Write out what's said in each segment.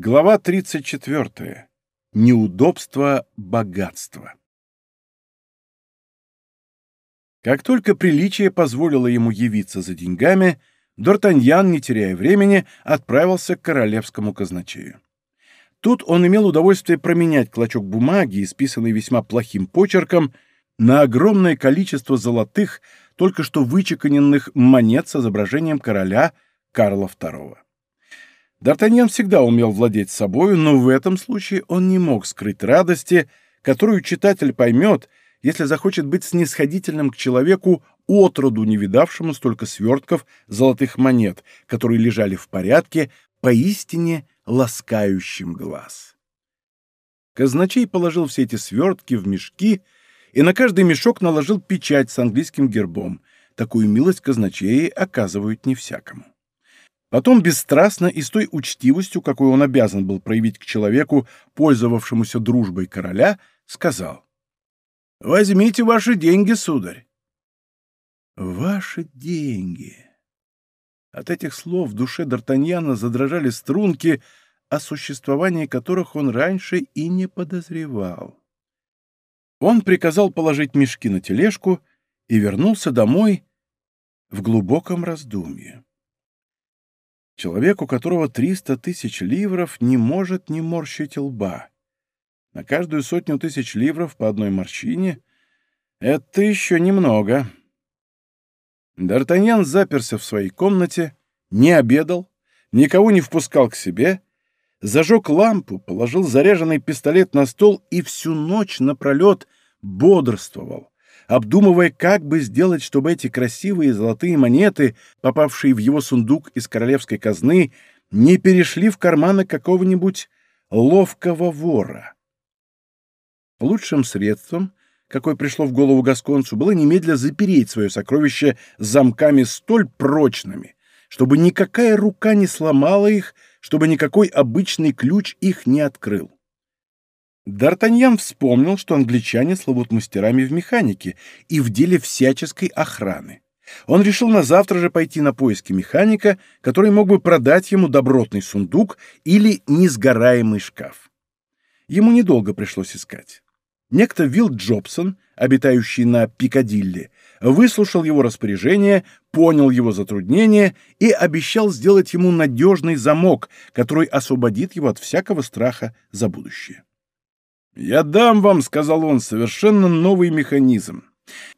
Глава 34. Неудобство богатства. Как только приличие позволило ему явиться за деньгами, Д'Артаньян, не теряя времени, отправился к королевскому казначею. Тут он имел удовольствие променять клочок бумаги, исписанный весьма плохим почерком, на огромное количество золотых, только что вычеканенных монет с изображением короля Карла II. Д'Артаньян всегда умел владеть собою, но в этом случае он не мог скрыть радости, которую читатель поймет, если захочет быть снисходительным к человеку, отроду не видавшему столько свертков золотых монет, которые лежали в порядке, поистине ласкающим глаз. Казначей положил все эти свертки в мешки и на каждый мешок наложил печать с английским гербом. Такую милость казначеи оказывают не всякому. Потом бесстрастно и с той учтивостью, какой он обязан был проявить к человеку, пользовавшемуся дружбой короля, сказал. «Возьмите ваши деньги, сударь». «Ваши деньги». От этих слов в душе Д'Артаньяна задрожали струнки, о существовании которых он раньше и не подозревал. Он приказал положить мешки на тележку и вернулся домой в глубоком раздумье. Человек, у которого 300 тысяч ливров, не может не морщить лба. На каждую сотню тысяч ливров по одной морщине — это еще немного. Д'Артаньян заперся в своей комнате, не обедал, никого не впускал к себе, зажег лампу, положил заряженный пистолет на стол и всю ночь напролет бодрствовал, обдумывая, как бы сделать, чтобы эти красивые золотые монеты, попавшие в его сундук из королевской казны, не перешли в карманы какого-нибудь ловкого вора. Лучшим средством, какое пришло в голову Гасконцу, было немедля запереть свое сокровище замками столь прочными, чтобы никакая рука не сломала их, чтобы никакой обычный ключ их не открыл. Д'Артаньян вспомнил, что англичане славут мастерами в механике и в деле всяческой охраны. Он решил на завтра же пойти на поиски механика, который мог бы продать ему добротный сундук или несгораемый шкаф. Ему недолго пришлось искать. Некто Вилл Джобсон, обитающий на Пикадилли, выслушал его распоряжение, понял его затруднение и обещал сделать ему надежный замок, который освободит его от всякого страха за будущее. «Я дам вам», — сказал он, — «совершенно новый механизм.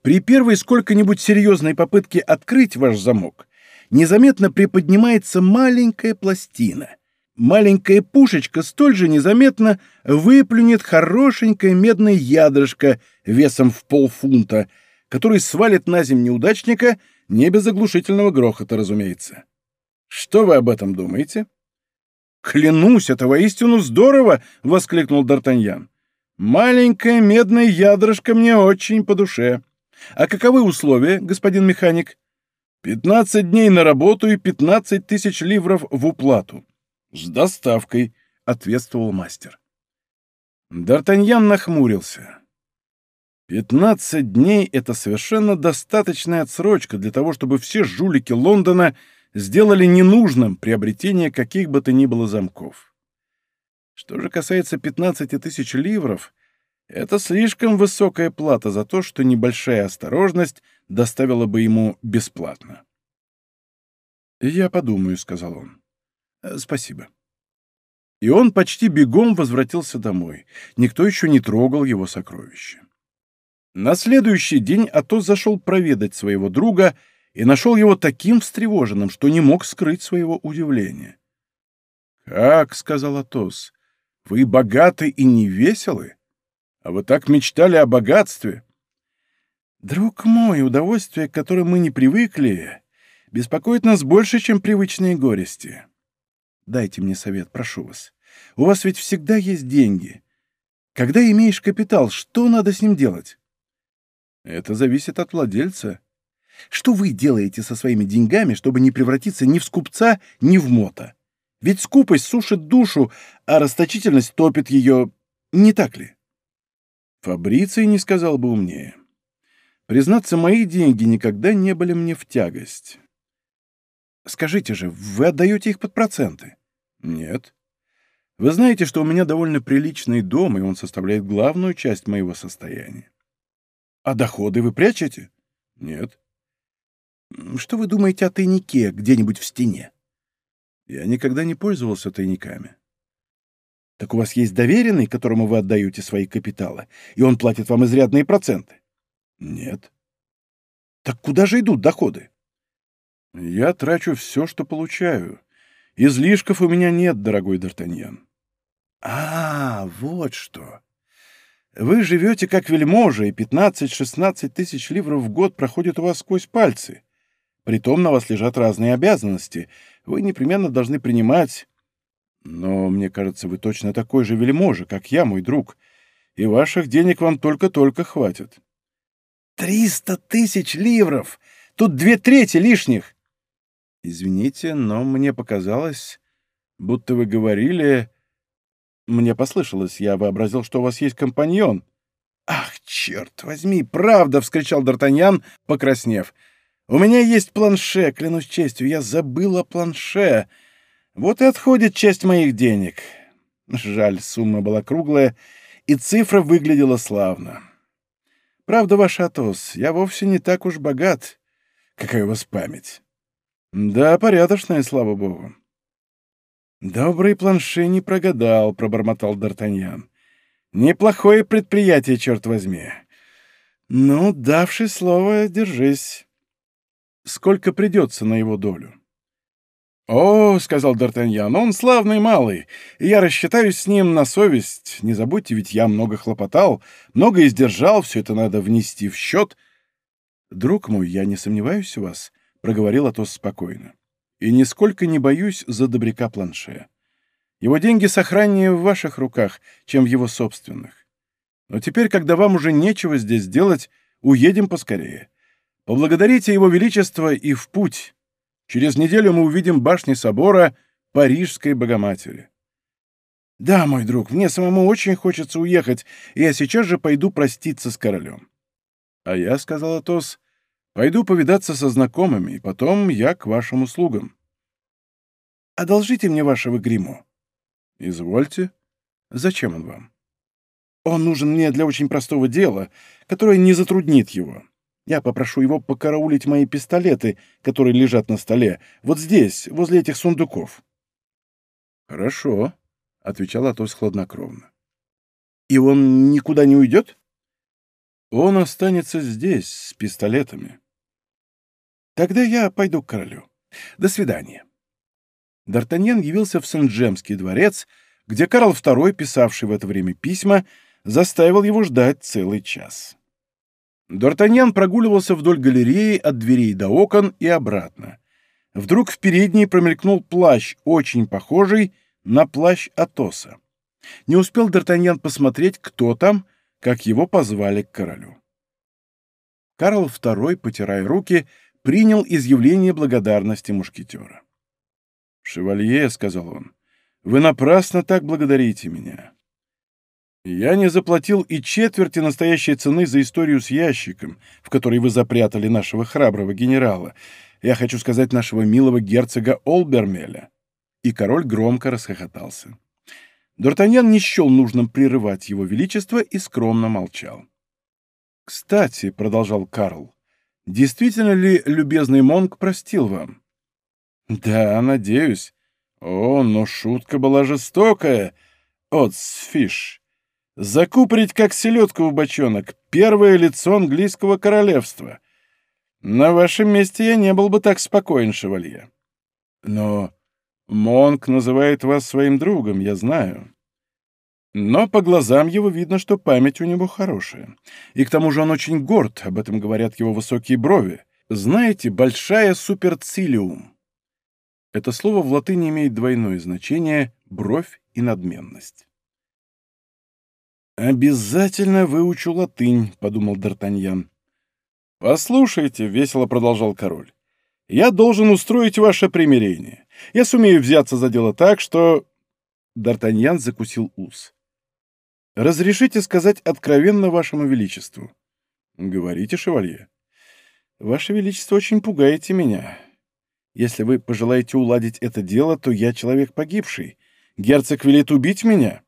При первой сколько-нибудь серьезной попытке открыть ваш замок незаметно приподнимается маленькая пластина. Маленькая пушечка столь же незаметно выплюнет хорошенькое медное ядрышко весом в полфунта, который свалит на земь неудачника не без оглушительного грохота, разумеется. Что вы об этом думаете? «Клянусь, это воистину здорово!» — воскликнул Д'Артаньян. Маленькое медное ядрышко мне очень по душе. А каковы условия, господин механик? Пятнадцать дней на работу и пятнадцать тысяч ливров в уплату. С доставкой, — ответствовал мастер. Д'Артаньян нахмурился. Пятнадцать дней — это совершенно достаточная отсрочка для того, чтобы все жулики Лондона сделали ненужным приобретение каких бы то ни было замков. Что же касается 15 тысяч ливров, это слишком высокая плата за то, что небольшая осторожность доставила бы ему бесплатно. «Я подумаю», — сказал он. «Э, «Спасибо». И он почти бегом возвратился домой. Никто еще не трогал его сокровища. На следующий день Атос зашел проведать своего друга и нашел его таким встревоженным, что не мог скрыть своего удивления. «Как?» — сказал Атос. Вы богаты и не веселы? А вы так мечтали о богатстве? Друг мой, удовольствие, к которому мы не привыкли, беспокоит нас больше, чем привычные горести. Дайте мне совет, прошу вас. У вас ведь всегда есть деньги. Когда имеешь капитал, что надо с ним делать? Это зависит от владельца. Что вы делаете со своими деньгами, чтобы не превратиться ни в скупца, ни в мота? Ведь скупость сушит душу, а расточительность топит ее, не так ли? Фабриций не сказал бы умнее. Признаться, мои деньги никогда не были мне в тягость. Скажите же, вы отдаете их под проценты? Нет. Вы знаете, что у меня довольно приличный дом, и он составляет главную часть моего состояния. А доходы вы прячете? Нет. Что вы думаете о тайнике где-нибудь в стене? Я никогда не пользовался тайниками. Так у вас есть доверенный, которому вы отдаете свои капиталы, и он платит вам изрядные проценты? Нет. Так куда же идут доходы? Я трачу все, что получаю. Излишков у меня нет, дорогой Д'Артаньян. А, вот что. Вы живете как вельможа, и 15-16 тысяч ливров в год проходят у вас сквозь пальцы. Притом на вас лежат разные обязанности. Вы непременно должны принимать... Но мне кажется, вы точно такой же вельможа, как я, мой друг, и ваших денег вам только-только хватит. Триста тысяч ливров! Тут две трети лишних! Извините, но мне показалось, будто вы говорили... Мне послышалось, я вообразил, что у вас есть компаньон. Ах, черт возьми, правда! — вскричал Д'Артаньян, покраснев. У меня есть планше, клянусь честью, я забыл о планше. Вот и отходит часть моих денег. Жаль, сумма была круглая, и цифра выглядела славно. Правда, ваш Атос, я вовсе не так уж богат. Какая у вас память. Да, порядочная, слава богу. Добрый планше не прогадал, пробормотал Д'Артаньян. Неплохое предприятие, черт возьми. Ну, давший слово, держись сколько придется на его долю. «О, — сказал Д'Артаньян, — он славный малый, и я рассчитаюсь с ним на совесть. Не забудьте, ведь я много хлопотал, много издержал, все это надо внести в счет». «Друг мой, я не сомневаюсь в вас», — проговорил Атос спокойно, — «и нисколько не боюсь за добряка планше. Его деньги сохраннее в ваших руках, чем в его собственных. Но теперь, когда вам уже нечего здесь делать, уедем поскорее. Поблагодарите Его Величество и в путь. Через неделю мы увидим башни собора Парижской Богоматери. Да, мой друг, мне самому очень хочется уехать, и я сейчас же пойду проститься с королем. А я, — сказал Атос, — пойду повидаться со знакомыми, и потом я к вашим услугам. Одолжите мне вашего гриму. Извольте. Зачем он вам? Он нужен мне для очень простого дела, которое не затруднит его. Я попрошу его покараулить мои пистолеты, которые лежат на столе, вот здесь, возле этих сундуков». «Хорошо», — отвечал Атос хладнокровно. «И он никуда не уйдет?» «Он останется здесь, с пистолетами». «Тогда я пойду к королю. До свидания». Д'Артаньян явился в Сент-Джемский дворец, где Карл II, писавший в это время письма, заставил его ждать целый час. Д'Артаньян прогуливался вдоль галереи от дверей до окон и обратно. Вдруг в передней промелькнул плащ, очень похожий на плащ Атоса. Не успел Д'Артаньян посмотреть, кто там, как его позвали к королю. Карл II, потирая руки, принял изъявление благодарности мушкетера. «Шевалье», — сказал он, — «вы напрасно так благодарите меня. Я не заплатил и четверти настоящей цены за историю с ящиком, в который вы запрятали нашего храброго генерала. Я хочу сказать, нашего милого герцога Олбермеля». И король громко расхохотался. Д'Артаньян не счел нужным прерывать его величество и скромно молчал. «Кстати», — продолжал Карл, — «действительно ли любезный Монг простил вам?» «Да, надеюсь. О, но шутка была жестокая. Отсфиш. Закупорить, как селедку в бочонок, первое лицо английского королевства. На вашем месте я не был бы так спокоен, шевалье. Но Монк называет вас своим другом, я знаю. Но по глазам его видно, что память у него хорошая. И к тому же он очень горд, об этом говорят его высокие брови. Знаете, большая суперцилиум. Это слово в латыни имеет двойное значение — бровь и надменность. «Обязательно выучу латынь», — подумал Д'Артаньян. «Послушайте», — весело продолжал король, — «я должен устроить ваше примирение. Я сумею взяться за дело так, что...» Д'Артаньян закусил ус. «Разрешите сказать откровенно вашему величеству?» «Говорите, шевалье». «Ваше величество очень пугаете меня. Если вы пожелаете уладить это дело, то я человек погибший, Герцог велит убить меня?»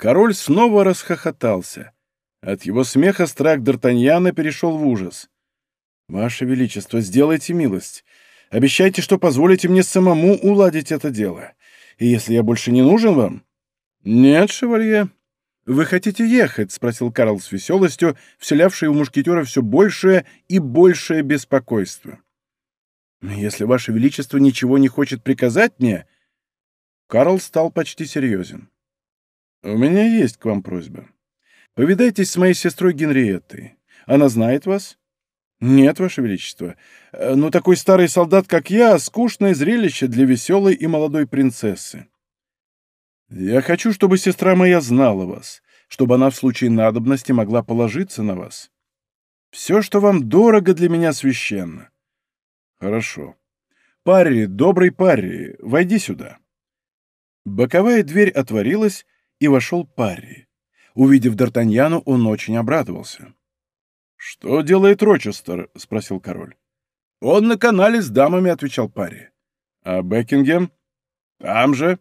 Король снова расхохотался. От его смеха страх Д'Артаньяна перешел в ужас. «Ваше Величество, сделайте милость. Обещайте, что позволите мне самому уладить это дело. И если я больше не нужен вам...» «Нет, шевалье». «Вы хотите ехать?» — спросил Карл с веселостью, вселявший у мушкетера все большее и большее беспокойство. «Если Ваше Величество ничего не хочет приказать мне...» Карл стал почти серьезен. «У меня есть к вам просьба. Повидайтесь с моей сестрой Генриеттой. Она знает вас?» «Нет, Ваше Величество. Э, но такой старый солдат, как я, скучное зрелище для веселой и молодой принцессы. Я хочу, чтобы сестра моя знала вас, чтобы она в случае надобности могла положиться на вас. Все, что вам дорого, для меня священно». «Хорошо. Парри, добрый Парри, войди сюда». Боковая дверь отворилась, и вошел Парри. Увидев Д'Артаньяну, он очень обрадовался. «Что делает Рочестер?» — спросил король. «Он на канале с дамами», — отвечал парень. «А Бекингем?» «Там же».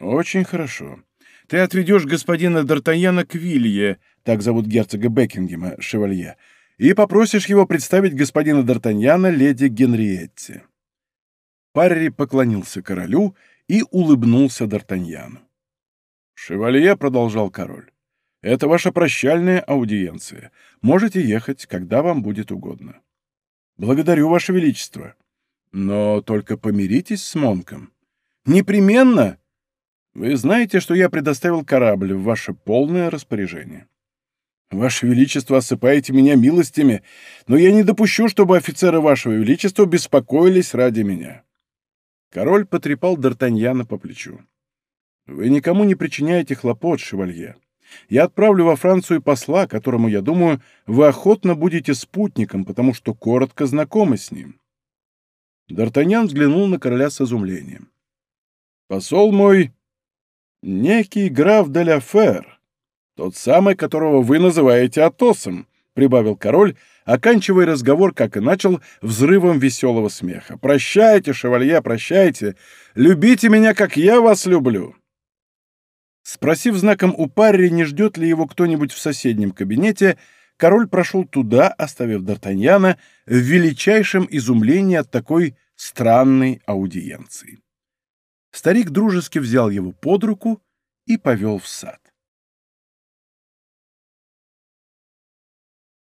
«Очень хорошо. Ты отведешь господина Д'Артаньяна к Вилье, так зовут герцога Бекингема, шевалье, и попросишь его представить господина Д'Артаньяна леди Генриетте». Парри поклонился королю и улыбнулся Д'Артаньяну. «Шевалье», — продолжал король, это ваша прощальная аудиенция. Можете ехать, когда вам будет угодно. Благодарю, Ваше Величество. Но только помиритесь с Монком. Непременно! Вы знаете, что я предоставил корабль в ваше полное распоряжение. Ваше Величество, осыпаете меня милостями, но я не допущу, чтобы офицеры Вашего Величества беспокоились ради меня. Король потрепал Д'Артаньяна по плечу. Вы никому не причиняете хлопот, шевалье. Я отправлю во Францию посла, которому, я думаю, вы охотно будете спутником, потому что коротко знакомы с ним». Д'Артаньян взглянул на короля с изумлением. «Посол мой — некий граф де ля тот самый, которого вы называете Атосом», — прибавил король, оканчивая разговор, как и начал, взрывом веселого смеха. «Прощайте, шевалье, прощайте! Любите меня, как я вас люблю!» Спросив знаком у Парри, не ждет ли его кто-нибудь в соседнем кабинете, король прошел туда, оставив Д'Артаньяна в величайшем изумлении от такой странной аудиенции. Старик дружески взял его под руку и повел в сад.